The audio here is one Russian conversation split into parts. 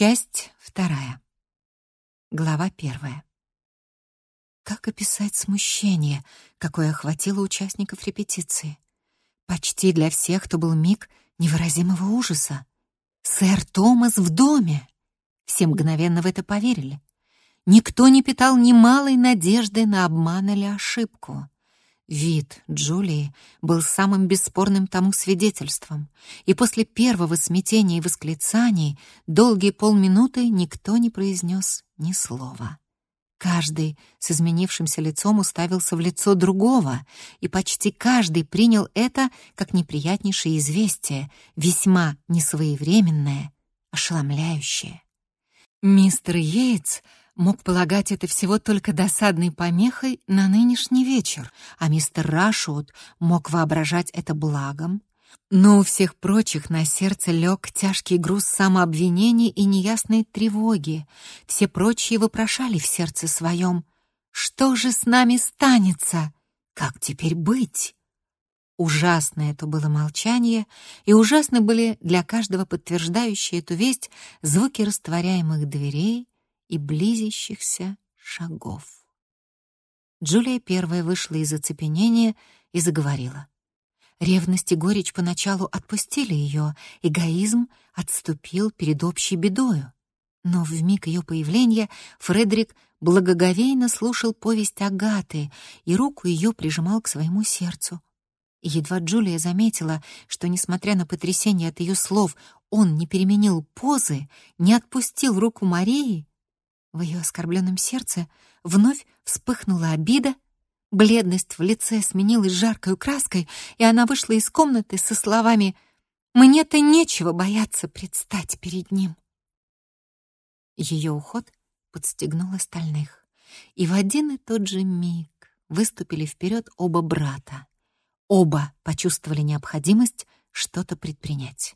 Часть вторая. Глава первая. Как описать смущение, какое охватило участников репетиции? Почти для всех, кто был миг невыразимого ужаса. Сэр Томас в доме! Все мгновенно в это поверили. Никто не питал ни малой надежды на обман или ошибку. Вид Джулии был самым бесспорным тому свидетельством, и после первого смятения и восклицаний долгие полминуты никто не произнес ни слова. Каждый с изменившимся лицом уставился в лицо другого, и почти каждый принял это как неприятнейшее известие, весьма несвоевременное, ошеломляющее. Мистер Йейтс мог полагать это всего только досадной помехой на нынешний вечер, а мистер Рашут мог воображать это благом. Но у всех прочих на сердце лег тяжкий груз самообвинений и неясной тревоги. Все прочие вопрошали в сердце своем, «Что же с нами станется? Как теперь быть?» Ужасное это было молчание, и ужасны были для каждого подтверждающие эту весть звуки растворяемых дверей и близящихся шагов. Джулия первая вышла из оцепенения и заговорила. Ревность и горечь поначалу отпустили ее, эгоизм отступил перед общей бедою. Но в миг ее появления Фредерик благоговейно слушал повесть Агаты и руку ее прижимал к своему сердцу. Едва Джулия заметила, что, несмотря на потрясение от ее слов, он не переменил позы, не отпустил руку Марии, в ее оскорбленном сердце вновь вспыхнула обида, бледность в лице сменилась жаркой краской, и она вышла из комнаты со словами «Мне-то нечего бояться предстать перед ним». Ее уход подстегнул остальных, и в один и тот же миг выступили вперед оба брата. Оба почувствовали необходимость что-то предпринять.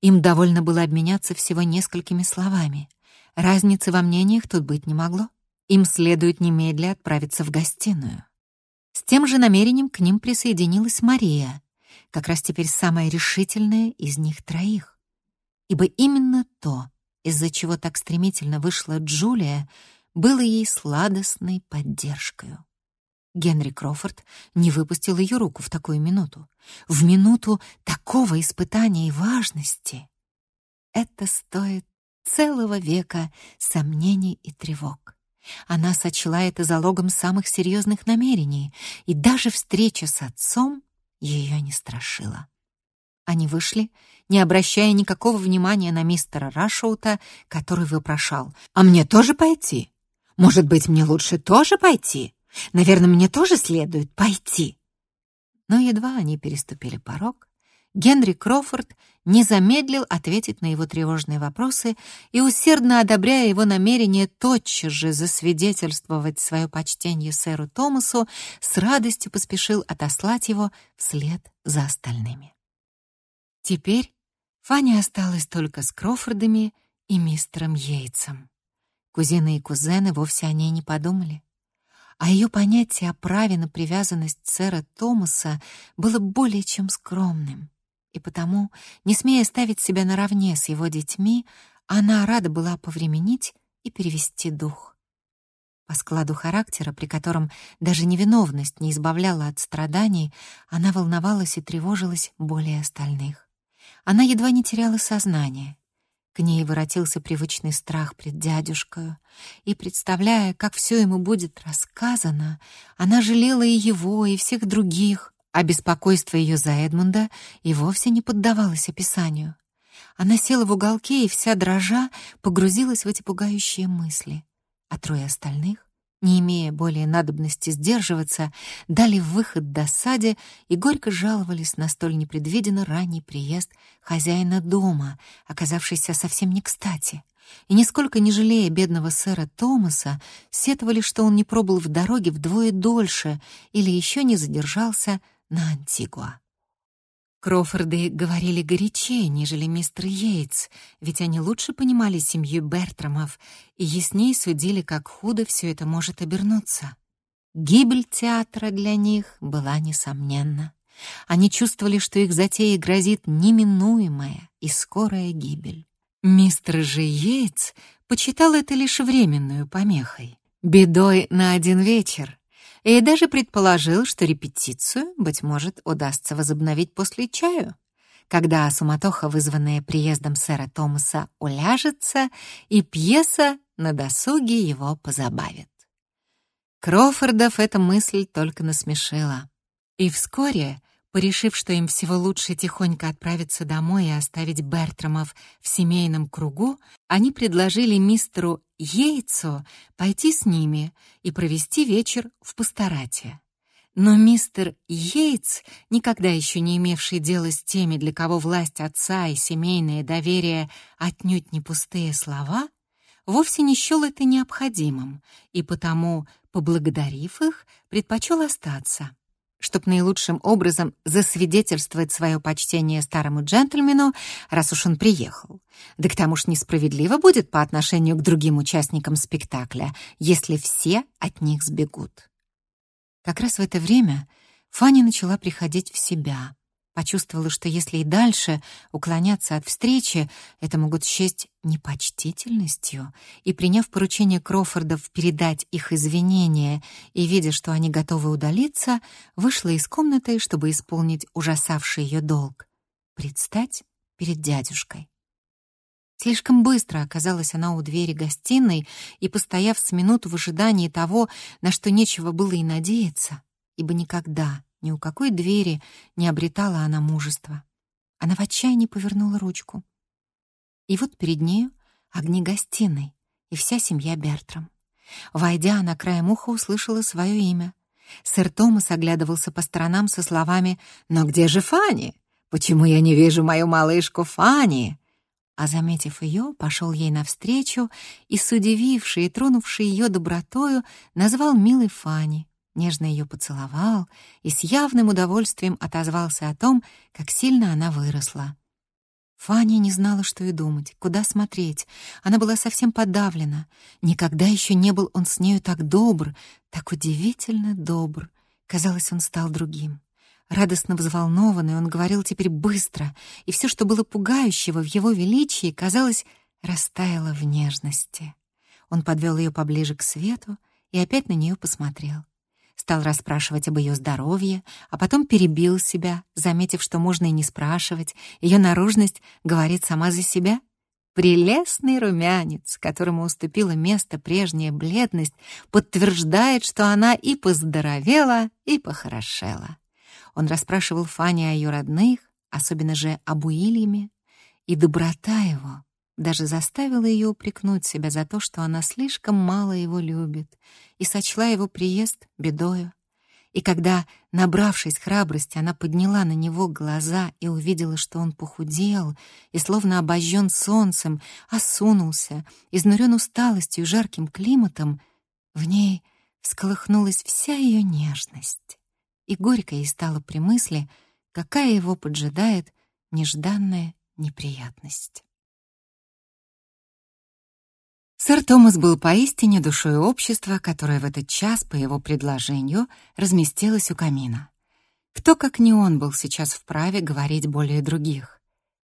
Им довольно было обменяться всего несколькими словами. Разницы во мнениях тут быть не могло. Им следует немедля отправиться в гостиную. С тем же намерением к ним присоединилась Мария, как раз теперь самая решительная из них троих. Ибо именно то, из-за чего так стремительно вышла Джулия, было ей сладостной поддержкой. Генри Крофорд не выпустил ее руку в такую минуту. В минуту такого испытания и важности. Это стоит целого века сомнений и тревог. Она сочла это залогом самых серьезных намерений, и даже встреча с отцом ее не страшила. Они вышли, не обращая никакого внимания на мистера Рашоута, который вопрошал. «А мне тоже пойти? Может быть, мне лучше тоже пойти?» Наверное, мне тоже следует пойти. Но едва они переступили порог, Генри Крофорд не замедлил ответить на его тревожные вопросы и, усердно одобряя его намерение тотчас же засвидетельствовать свое почтение сэру Томасу, с радостью поспешил отослать его вслед за остальными. Теперь Фанни осталась только с Крофордами и мистером Йейтсом. Кузины и кузены вовсе о ней не подумали а ее понятие о праве на привязанность сэра Томаса было более чем скромным. И потому, не смея ставить себя наравне с его детьми, она рада была повременить и перевести дух. По складу характера, при котором даже невиновность не избавляла от страданий, она волновалась и тревожилась более остальных. Она едва не теряла сознание, к ней воротился привычный страх пред дядюшкою, и, представляя, как все ему будет рассказано, она жалела и его, и всех других, а беспокойство ее за Эдмунда и вовсе не поддавалось описанию. Она села в уголке и вся дрожа погрузилась в эти пугающие мысли, а трое остальных не имея более надобности сдерживаться, дали выход досаде и горько жаловались на столь непредвиденно ранний приезд хозяина дома, оказавшийся совсем не кстати. И нисколько не жалея бедного сэра Томаса, сетовали, что он не пробыл в дороге вдвое дольше или еще не задержался на Антигуа. Крофорды говорили горячее, нежели мистер Йейтс, ведь они лучше понимали семью Бертрамов и яснее судили, как худо все это может обернуться. Гибель театра для них была несомненна. Они чувствовали, что их затее грозит неминуемая и скорая гибель. Мистер же Йейтс почитал это лишь временную помехой, бедой на один вечер, и даже предположил, что репетицию, быть может, удастся возобновить после чаю, когда суматоха, вызванная приездом сэра Томаса, уляжется, и пьеса на досуге его позабавит. Крофордов эта мысль только насмешила. И вскоре, порешив, что им всего лучше тихонько отправиться домой и оставить Бертрамов в семейном кругу, они предложили мистеру Йейтсу пойти с ними и провести вечер в пасторате. Но мистер Йейтс, никогда еще не имевший дела с теми, для кого власть отца и семейное доверие отнюдь не пустые слова, вовсе не счел это необходимым, и потому, поблагодарив их, предпочел остаться, чтоб наилучшим образом засвидетельствовать свое почтение старому джентльмену, раз уж он приехал. Да к тому ж несправедливо будет по отношению к другим участникам спектакля, если все от них сбегут. Как раз в это время Фаня начала приходить в себя. Почувствовала, что если и дальше уклоняться от встречи, это могут счесть непочтительностью, и, приняв поручение Крофордов передать их извинения и видя, что они готовы удалиться, вышла из комнаты, чтобы исполнить ужасавший ее долг — предстать перед дядюшкой. Слишком быстро оказалась она у двери гостиной и, постояв с минуту в ожидании того, на что нечего было и надеяться, ибо никогда ни у какой двери не обретала она мужества. Она в отчаянии повернула ручку. И вот перед нею огни гостиной и вся семья Бертрам. Войдя, она краем уха услышала свое имя. Сэр Томас оглядывался по сторонам со словами «Но где же Фанни? Почему я не вижу мою малышку Фанни?» а, заметив ее, пошел ей навстречу и, с удивившей и тронувшей ее добротою, назвал милой Фани, нежно ее поцеловал и с явным удовольствием отозвался о том, как сильно она выросла. Фаня не знала, что и думать, куда смотреть. Она была совсем подавлена. Никогда еще не был он с нею так добр, так удивительно добр. Казалось, он стал другим. Радостно взволнованный, он говорил теперь быстро, и все, что было пугающего в его величии, казалось, растаяло в нежности. Он подвел ее поближе к свету и опять на нее посмотрел. Стал расспрашивать об ее здоровье, а потом перебил себя, заметив, что можно и не спрашивать, ее наружность говорит сама за себя. Прелестный румянец, которому уступила место прежняя бледность, подтверждает, что она и поздоровела, и похорошела. Он расспрашивал Фанни о ее родных, особенно же об Уильяме, и доброта его даже заставила ее упрекнуть себя за то, что она слишком мало его любит, и сочла его приезд бедою. И когда, набравшись храбрости, она подняла на него глаза и увидела, что он похудел и, словно обожжен солнцем, осунулся, изнурен усталостью и жарким климатом, в ней всколыхнулась вся ее нежность и горько ей стало при мысли, какая его поджидает нежданная неприятность. Сэр Томас был поистине душой общества, которое в этот час, по его предложению, разместилось у камина. Кто, как не он, был сейчас вправе говорить более других?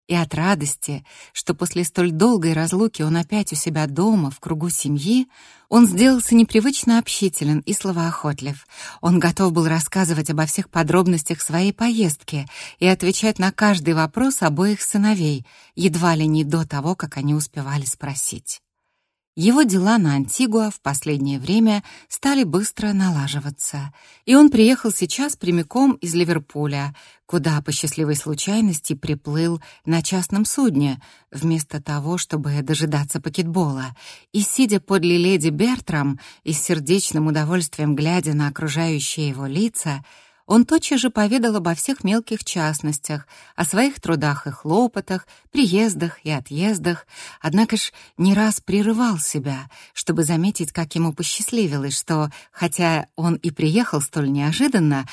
И от радости, что после столь долгой разлуки он опять у себя дома, в кругу семьи, он сделался непривычно общителен и словоохотлив. Он готов был рассказывать обо всех подробностях своей поездки и отвечать на каждый вопрос обоих сыновей, едва ли не до того, как они успевали спросить. Его дела на Антигуа в последнее время стали быстро налаживаться, и он приехал сейчас прямиком из Ливерпуля, куда по счастливой случайности приплыл на частном судне, вместо того, чтобы дожидаться пакетбола, и, сидя подле леди Бертрам и с сердечным удовольствием глядя на окружающие его лица, он тотчас же поведал обо всех мелких частностях, о своих трудах и хлопотах, приездах и отъездах, однако ж не раз прерывал себя, чтобы заметить, как ему посчастливилось, что, хотя он и приехал столь неожиданно,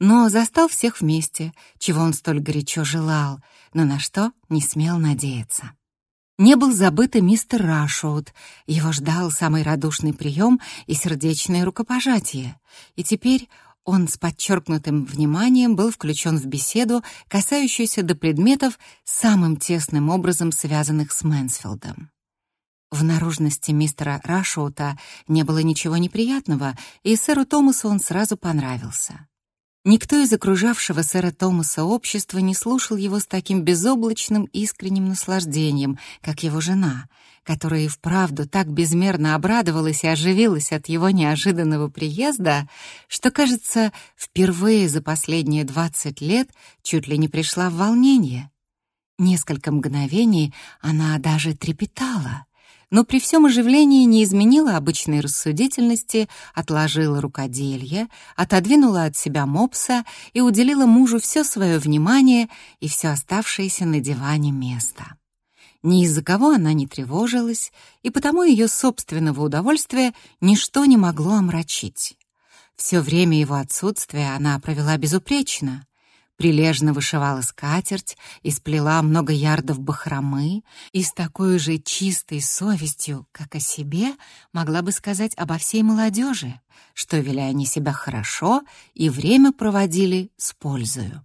но застал всех вместе, чего он столь горячо желал, но на что не смел надеяться. Не был забыт и мистер Рашоуд. Его ждал самый радушный прием и сердечное рукопожатие. И теперь Он с подчеркнутым вниманием был включен в беседу, касающуюся до предметов, самым тесным образом связанных с Мэнсфилдом. В наружности мистера Рашоута не было ничего неприятного, и сэру Томасу он сразу понравился. Никто из окружавшего сэра Томаса общества не слушал его с таким безоблачным искренним наслаждением, как его жена, которая и вправду так безмерно обрадовалась и оживилась от его неожиданного приезда, что, кажется, впервые за последние двадцать лет чуть ли не пришла в волнение. Несколько мгновений она даже трепетала но при всем оживлении не изменила обычной рассудительности, отложила рукоделье, отодвинула от себя мопса и уделила мужу все свое внимание и все оставшееся на диване место. Ни из-за кого она не тревожилась, и потому ее собственного удовольствия ничто не могло омрачить. Все время его отсутствия она провела безупречно прилежно вышивала скатерть и сплела много ярдов бахромы, и с такой же чистой совестью, как о себе, могла бы сказать обо всей молодежи, что вели они себя хорошо и время проводили с пользою.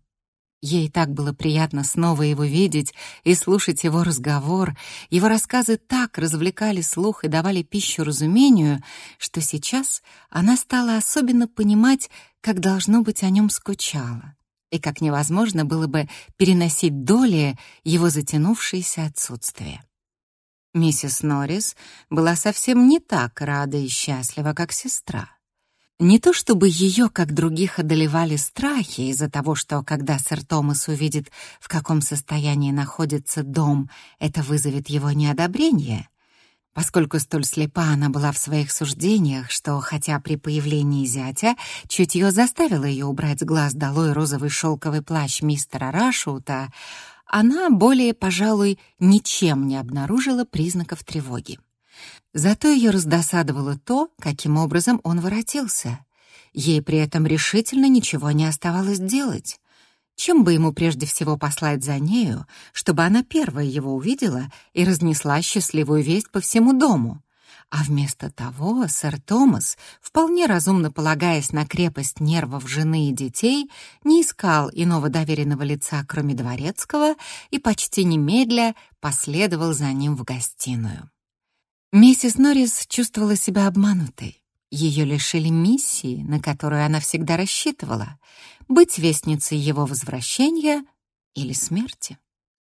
Ей так было приятно снова его видеть и слушать его разговор. Его рассказы так развлекали слух и давали пищу разумению, что сейчас она стала особенно понимать, как должно быть о нем скучала и как невозможно было бы переносить доли его затянувшееся отсутствие. Миссис Норрис была совсем не так рада и счастлива, как сестра. Не то чтобы ее, как других, одолевали страхи из-за того, что когда сэр Томас увидит, в каком состоянии находится дом, это вызовет его неодобрение. Поскольку столь слепа она была в своих суждениях, что, хотя при появлении зятя чутье заставило ее убрать с глаз долой розовый шелковый плащ мистера Рашута, она более, пожалуй, ничем не обнаружила признаков тревоги. Зато ее раздосадовало то, каким образом он воротился. Ей при этом решительно ничего не оставалось делать. Чем бы ему прежде всего послать за нею, чтобы она первая его увидела и разнесла счастливую весть по всему дому? А вместо того сэр Томас, вполне разумно полагаясь на крепость нервов жены и детей, не искал иного доверенного лица, кроме дворецкого, и почти немедля последовал за ним в гостиную. Миссис Норрис чувствовала себя обманутой. Ее лишили миссии, на которую она всегда рассчитывала — быть вестницей его возвращения или смерти,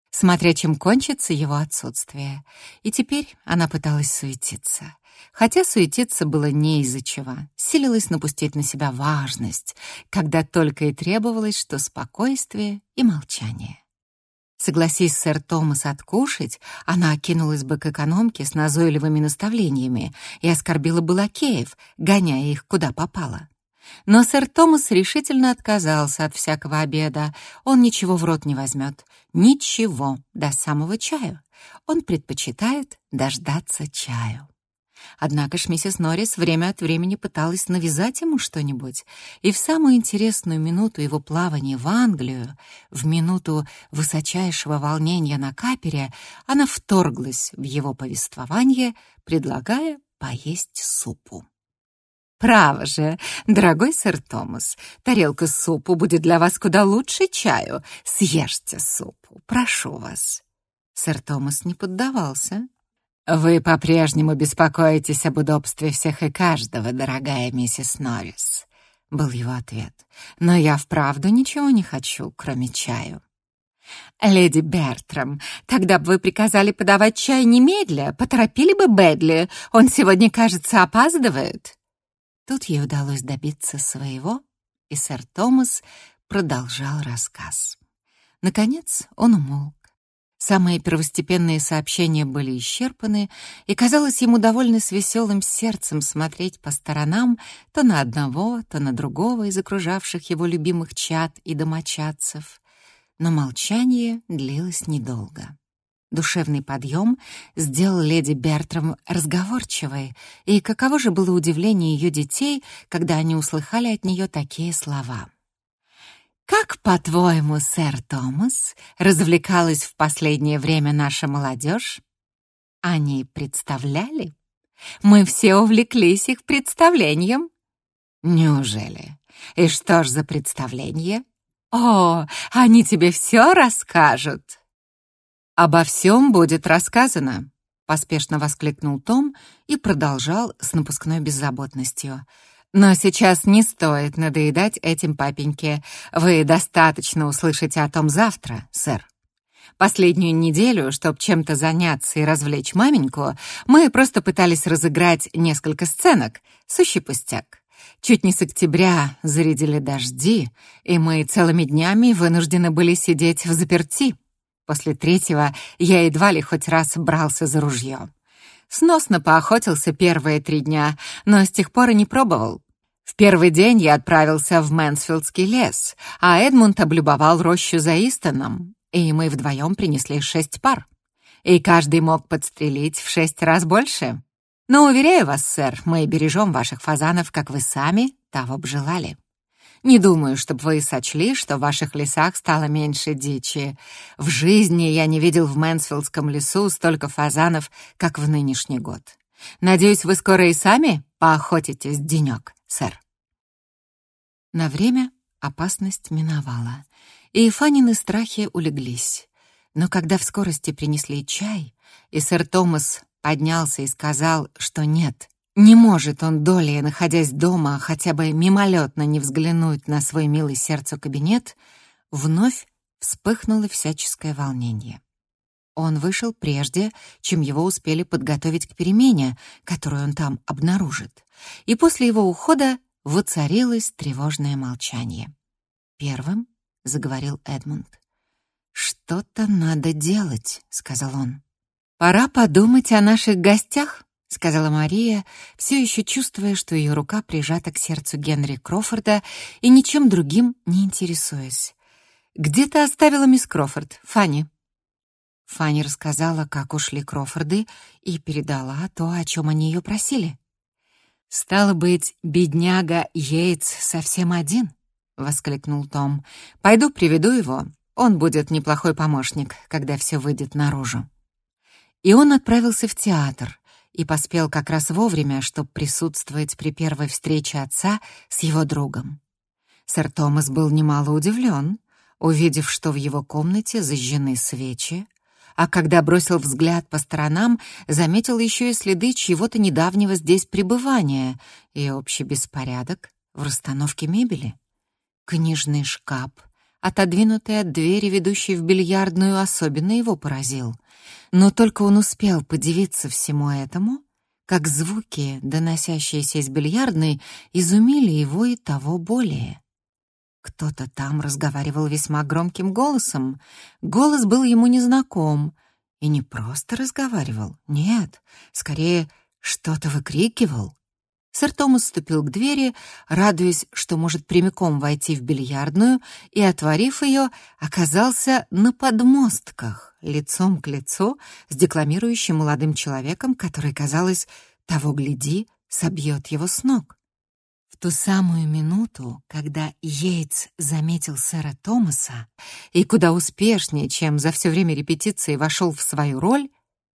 смотря чем кончится его отсутствие. И теперь она пыталась суетиться. Хотя суетиться было не из-за чего. Силилась напустить на себя важность, когда только и требовалось, что спокойствие и молчание. Согласись сэр Томас откушать, она окинулась бы к экономке с назойливыми наставлениями и оскорбила бы лакеев, гоняя их куда попало. Но сэр Томас решительно отказался от всякого обеда. Он ничего в рот не возьмет. Ничего, до самого чаю. Он предпочитает дождаться чаю. Однако ж миссис Норрис время от времени пыталась навязать ему что-нибудь, и в самую интересную минуту его плавания в Англию, в минуту высочайшего волнения на капере, она вторглась в его повествование, предлагая поесть супу. «Право же, дорогой сэр Томас, тарелка супу будет для вас куда лучше чаю. Съешьте супу, прошу вас». Сэр Томас не поддавался, «Вы по-прежнему беспокоитесь об удобстве всех и каждого, дорогая миссис Норрис», — был его ответ. «Но я вправду ничего не хочу, кроме чаю». «Леди Бертрам, тогда бы вы приказали подавать чай немедля, поторопили бы Бэдли, он сегодня, кажется, опаздывает». Тут ей удалось добиться своего, и сэр Томас продолжал рассказ. Наконец он умолк. Самые первостепенные сообщения были исчерпаны, и казалось ему довольно с веселым сердцем смотреть по сторонам то на одного, то на другого из окружавших его любимых чад и домочадцев. Но молчание длилось недолго. Душевный подъем сделал леди Бертрам разговорчивой, и каково же было удивление ее детей, когда они услыхали от нее такие слова — как, по-твоему, сэр Томас, развлекалась в последнее время наша молодежь? Они представляли? Мы все увлеклись их представлением. Неужели? И что ж за представление? О, они тебе все расскажут. Обо всем будет рассказано, поспешно воскликнул Том и продолжал с напускной беззаботностью. Но сейчас не стоит надоедать этим папеньке. Вы достаточно услышите о том завтра, сэр. Последнюю неделю, чтобы чем-то заняться и развлечь маменьку, мы просто пытались разыграть несколько сценок. Сущий пустяк. Чуть не с октября зарядили дожди, и мы целыми днями вынуждены были сидеть в заперти. После третьего я едва ли хоть раз брался за ружье. Сносно поохотился первые три дня, но с тех пор и не пробовал. В первый день я отправился в Мэнсфилдский лес, а Эдмунд облюбовал рощу за Истоном, и мы вдвоем принесли шесть пар. И каждый мог подстрелить в шесть раз больше. Но, уверяю вас, сэр, мы бережем ваших фазанов, как вы сами того б желали. Не думаю, чтобы вы сочли, что в ваших лесах стало меньше дичи. В жизни я не видел в Мэнсфилдском лесу столько фазанов, как в нынешний год. Надеюсь, вы скоро и сами поохотитесь денек, сэр. На время опасность миновала и Фанины страхи улеглись. Но когда в скорости принесли чай, и сэр Томас поднялся и сказал, что нет, не может он долей, находясь дома, хотя бы мимолетно не взглянуть на свой милый сердцу кабинет, вновь вспыхнуло всяческое волнение. Он вышел прежде, чем его успели подготовить к перемене, которую он там обнаружит, и после его ухода воцарилось тревожное молчание. Первым — заговорил Эдмунд. «Что-то надо делать», — сказал он. «Пора подумать о наших гостях», — сказала Мария, все еще чувствуя, что ее рука прижата к сердцу Генри Крофорда и ничем другим не интересуясь. «Где ты оставила мисс Крофорд, Фанни?» Фанни рассказала, как ушли Крофорды, и передала то, о чем они ее просили. «Стало быть, бедняга Йейтс совсем один», воскликнул Том. Пойду приведу его. Он будет неплохой помощник, когда все выйдет наружу. И он отправился в театр и поспел как раз вовремя, чтобы присутствовать при первой встрече отца с его другом. Сэр Томас был немало удивлен, увидев, что в его комнате зажжены свечи, а когда бросил взгляд по сторонам, заметил еще и следы чьего-то недавнего здесь пребывания и общий беспорядок в расстановке мебели. Книжный шкаф, отодвинутый от двери, ведущей в бильярдную, особенно его поразил. Но только он успел подивиться всему этому, как звуки, доносящиеся из бильярдной, изумили его и того более. Кто-то там разговаривал весьма громким голосом. Голос был ему незнаком. И не просто разговаривал, нет, скорее что-то выкрикивал. Сэр Томас ступил к двери, радуясь, что может прямиком войти в бильярдную, и, отворив ее, оказался на подмостках, лицом к лицу с декламирующим молодым человеком, который, казалось, того гляди, собьет его с ног. В ту самую минуту, когда Йейтс заметил сэра Томаса и куда успешнее, чем за все время репетиции вошел в свою роль,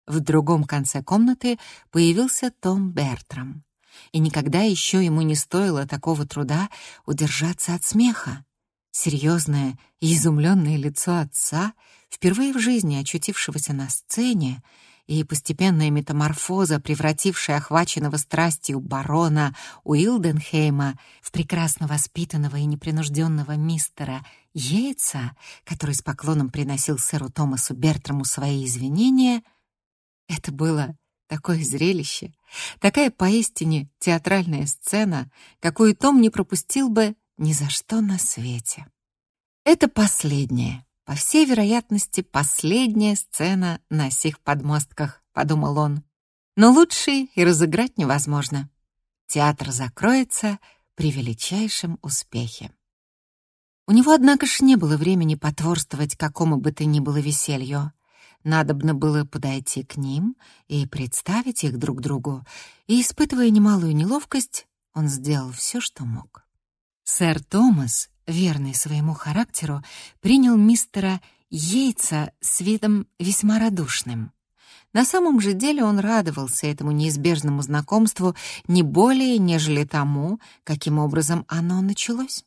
в другом конце комнаты появился Том Бертрам и никогда еще ему не стоило такого труда удержаться от смеха. Серьезное изумленное лицо отца, впервые в жизни очутившегося на сцене, и постепенная метаморфоза, превратившая охваченного страстью барона Уилденхейма в прекрасно воспитанного и непринужденного мистера Йейтса, который с поклоном приносил сэру Томасу Бертраму свои извинения, это было Такое зрелище, такая поистине театральная сцена, какую Том не пропустил бы ни за что на свете. Это последняя, по всей вероятности, последняя сцена на сих подмостках, подумал он. Но лучше и разыграть невозможно. Театр закроется при величайшем успехе. У него, однако ж, не было времени потворствовать какому бы то ни было веселью. Надобно было подойти к ним и представить их друг другу, и, испытывая немалую неловкость, он сделал все, что мог. Сэр Томас, верный своему характеру, принял мистера Йейтса с видом весьма радушным. На самом же деле он радовался этому неизбежному знакомству не более, нежели тому, каким образом оно началось.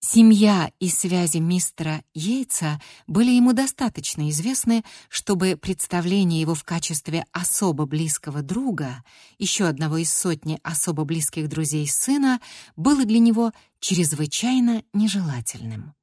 Семья и связи мистера Йейтса были ему достаточно известны, чтобы представление его в качестве особо близкого друга, еще одного из сотни особо близких друзей сына, было для него чрезвычайно нежелательным.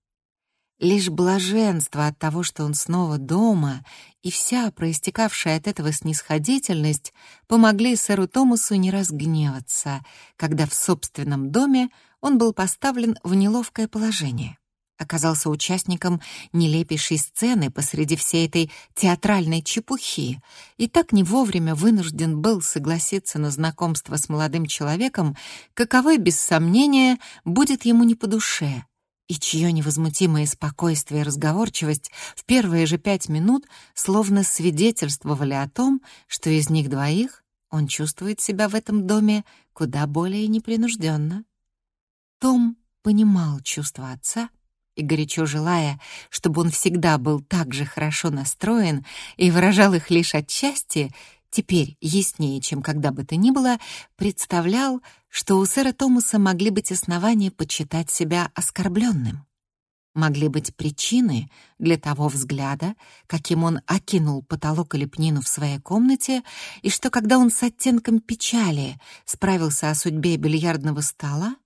Лишь блаженство от того, что он снова дома, и вся проистекавшая от этого снисходительность помогли сэру Томасу не разгневаться, когда в собственном доме он был поставлен в неловкое положение. Оказался участником нелепейшей сцены посреди всей этой театральной чепухи и так не вовремя вынужден был согласиться на знакомство с молодым человеком, каковой, без сомнения, будет ему не по душе, и чье невозмутимое спокойствие и разговорчивость в первые же пять минут словно свидетельствовали о том, что из них двоих он чувствует себя в этом доме куда более непринужденно. Том понимал чувства отца и, горячо желая, чтобы он всегда был так же хорошо настроен и выражал их лишь отчасти, теперь яснее, чем когда бы то ни было, представлял, что у сэра Томаса могли быть основания почитать себя оскорбленным. Могли быть причины для того взгляда, каким он окинул потолок и лепнину в своей комнате, и что когда он с оттенком печали справился о судьбе бильярдного стола,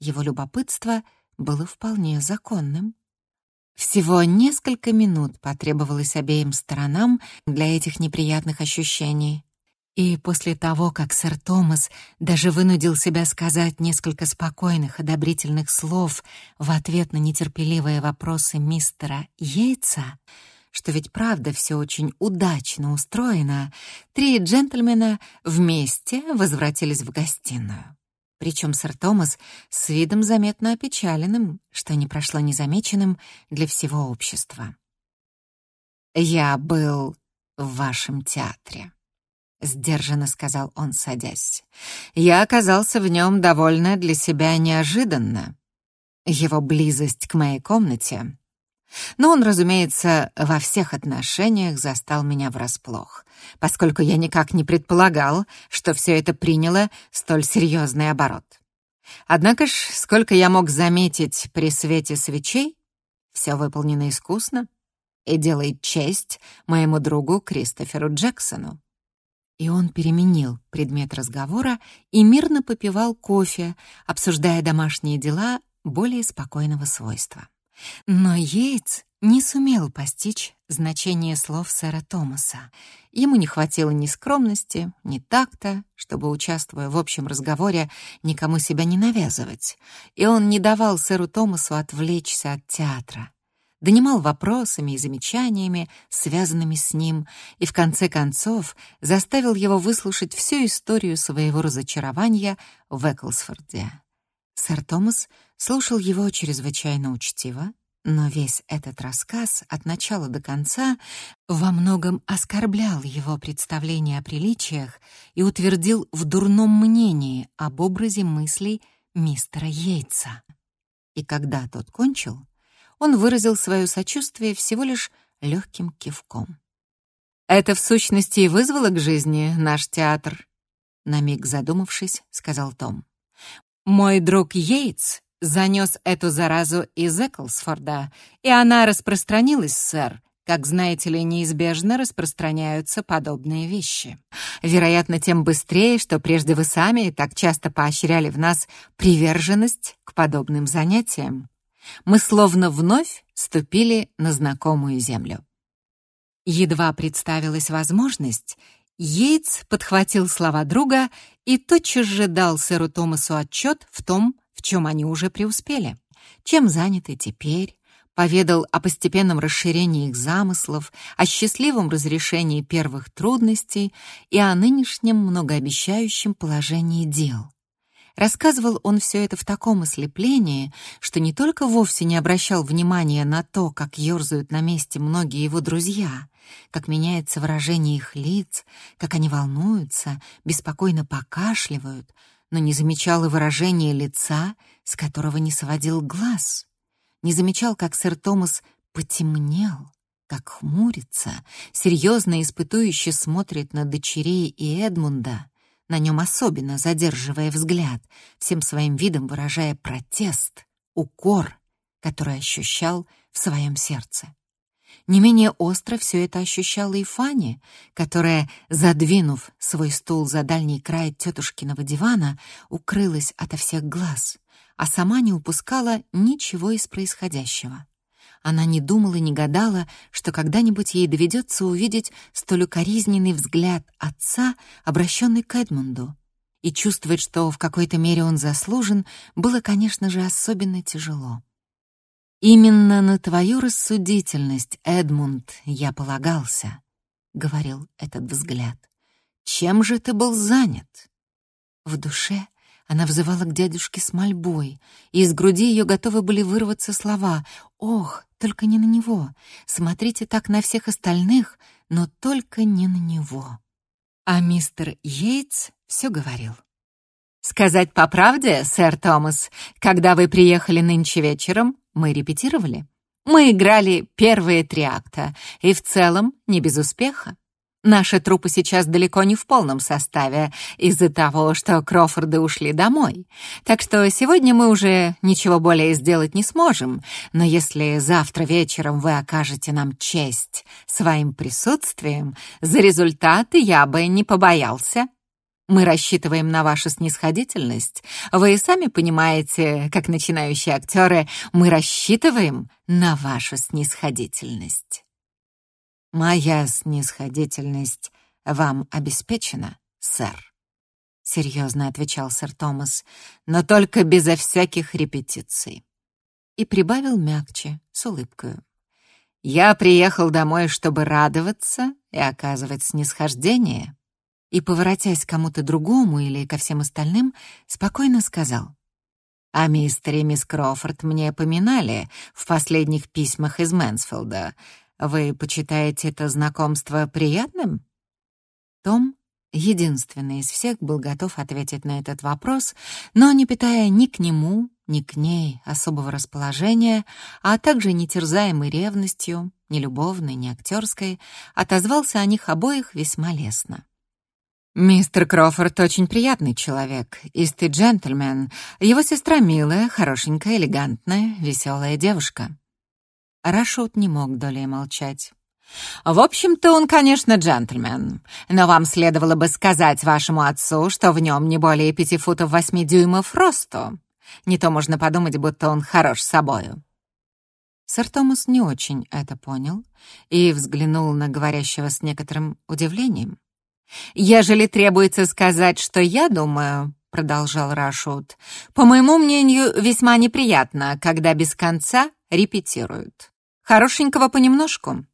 его любопытство было вполне законным. Всего несколько минут потребовалось обеим сторонам для этих неприятных ощущений. И после того, как сэр Томас даже вынудил себя сказать несколько спокойных, одобрительных слов в ответ на нетерпеливые вопросы мистера Йейтса, что ведь правда все очень удачно устроено, три джентльмена вместе возвратились в гостиную. Причем сэр Томас с видом заметно опечаленным, что не прошло незамеченным для всего общества. «Я был в вашем театре», — сдержанно сказал он, садясь. «Я оказался в нем довольно для себя неожиданно. Его близость к моей комнате но он, разумеется, во всех отношениях застал меня врасплох, поскольку я никак не предполагал, что все это приняло столь серьезный оборот. Однако ж, сколько я мог заметить при свете свечей, все выполнено искусно и делает честь моему другу Кристоферу Джексону. И он переменил предмет разговора и мирно попивал кофе, обсуждая домашние дела более спокойного свойства. Но Йейтс не сумел постичь значение слов сэра Томаса. Ему не хватило ни скромности, ни такта, чтобы, участвуя в общем разговоре, никому себя не навязывать. И он не давал сэру Томасу отвлечься от театра. Донимал вопросами и замечаниями, связанными с ним, и в конце концов заставил его выслушать всю историю своего разочарования в Эклсфорде. Сэр Томас слушал его чрезвычайно учтиво, но весь этот рассказ от начала до конца во многом оскорблял его представление о приличиях и утвердил в дурном мнении об образе мыслей мистера Йейтса. И когда тот кончил, он выразил свое сочувствие всего лишь легким кивком. «Это в сущности и вызвало к жизни наш театр», — на миг задумавшись, сказал Том. «Мой друг Йейтс занес эту заразу из Эклсфорда, и она распространилась, сэр, как, знаете ли, неизбежно распространяются подобные вещи. Вероятно, тем быстрее, что прежде вы сами так часто поощряли в нас приверженность к подобным занятиям. Мы словно вновь ступили на знакомую землю. Едва представилась возможность, Йейтс подхватил слова друга и тотчас же дал сэру Томасу отчет в том, чем они уже преуспели. Чем заняты теперь? Поведал о постепенном расширении их замыслов, о счастливом разрешении первых трудностей и о нынешнем многообещающем положении дел. Рассказывал он все это в таком ослеплении, что не только вовсе не обращал внимания на то, как ерзают на месте многие его друзья, как меняется выражение их лиц, как они волнуются, беспокойно покашливают, но не замечал и выражения лица, с которого не сводил глаз. Не замечал, как сэр Томас потемнел, как хмурится, серьезно испытующе смотрит на дочерей и Эдмунда, на нем особенно задерживая взгляд, всем своим видом выражая протест, укор, который ощущал в своем сердце. Не менее остро все это ощущала и Фанни, которая, задвинув свой стул за дальний край тетушкиного дивана, укрылась ото всех глаз, а сама не упускала ничего из происходящего. Она не думала, не гадала, что когда-нибудь ей доведется увидеть столь укоризненный взгляд отца, обращенный к Эдмунду. И чувствовать, что в какой-то мере он заслужен, было, конечно же, особенно тяжело. «Именно на твою рассудительность, Эдмунд, я полагался», — говорил этот взгляд. «Чем же ты был занят?» В душе она взывала к дядюшке с мольбой, и из груди ее готовы были вырваться слова «Ох, только не на него! Смотрите так на всех остальных, но только не на него!» А мистер Йейтс все говорил. «Сказать по правде, сэр Томас, когда вы приехали нынче вечером, мы репетировали. Мы играли первые три акта, и в целом не без успеха. Наши трупы сейчас далеко не в полном составе из-за того, что Крофорды ушли домой. Так что сегодня мы уже ничего более сделать не сможем. Но если завтра вечером вы окажете нам честь своим присутствием, за результаты я бы не побоялся мы рассчитываем на вашу снисходительность. Вы и сами понимаете, как начинающие актеры, мы рассчитываем на вашу снисходительность. Моя снисходительность вам обеспечена, сэр. Серьезно отвечал сэр Томас, но только безо всяких репетиций. И прибавил мягче, с улыбкой. Я приехал домой, чтобы радоваться и оказывать снисхождение и, поворотясь к кому-то другому или ко всем остальным, спокойно сказал. «О мистере и мисс Крофорд мне поминали в последних письмах из Мэнсфилда. Вы почитаете это знакомство приятным?» Том, единственный из всех, был готов ответить на этот вопрос, но не питая ни к нему, ни к ней особого расположения, а также не терзаемый ревностью, ни любовной, ни актерской, отозвался о них обоих весьма лестно. «Мистер Крофорд очень приятный человек, истый джентльмен. Его сестра милая, хорошенькая, элегантная, веселая девушка». Рашут не мог долей молчать. «В общем-то, он, конечно, джентльмен, но вам следовало бы сказать вашему отцу, что в нем не более пяти футов восьми дюймов росту. Не то можно подумать, будто он хорош собою». Сэр Томас не очень это понял и взглянул на говорящего с некоторым удивлением. «Ежели требуется сказать, что я думаю», — продолжал Рашут, «по моему мнению, весьма неприятно, когда без конца репетируют. Хорошенького понемножку.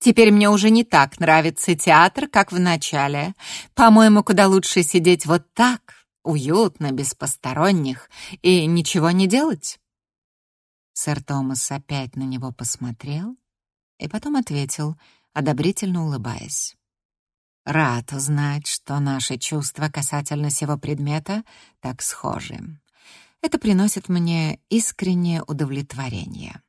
Теперь мне уже не так нравится театр, как в начале. По-моему, куда лучше сидеть вот так, уютно, без посторонних, и ничего не делать». Сэр Томас опять на него посмотрел и потом ответил, одобрительно улыбаясь. Рад узнать, что наши чувства касательно сего предмета так схожи. Это приносит мне искреннее удовлетворение.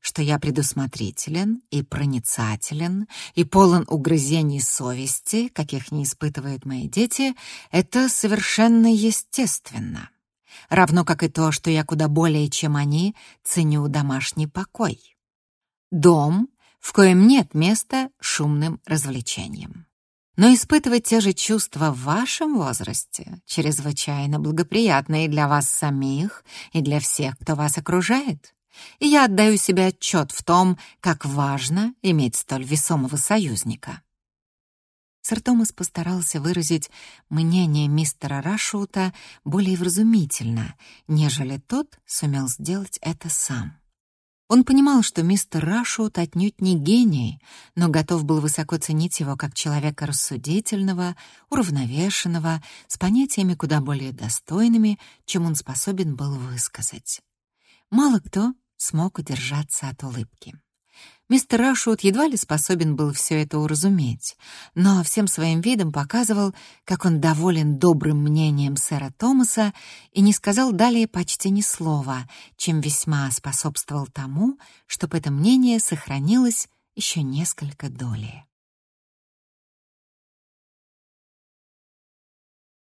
Что я предусмотрителен и проницателен и полон угрызений совести, каких не испытывают мои дети, это совершенно естественно. Равно как и то, что я куда более, чем они, ценю домашний покой. Дом, в коем нет места шумным развлечениям. Но испытывать те же чувства в вашем возрасте чрезвычайно благоприятно и для вас самих, и для всех, кто вас окружает. И я отдаю себе отчет в том, как важно иметь столь весомого союзника. Сэр Томас постарался выразить мнение мистера Рашута более вразумительно, нежели тот сумел сделать это сам. Он понимал, что мистер Рашут отнюдь не гений, но готов был высоко ценить его как человека рассудительного, уравновешенного, с понятиями куда более достойными, чем он способен был высказать. Мало кто смог удержаться от улыбки. Мистер Рашут едва ли способен был все это уразуметь, но всем своим видом показывал, как он доволен добрым мнением сэра Томаса и не сказал далее почти ни слова, чем весьма способствовал тому, чтобы это мнение сохранилось еще несколько долей.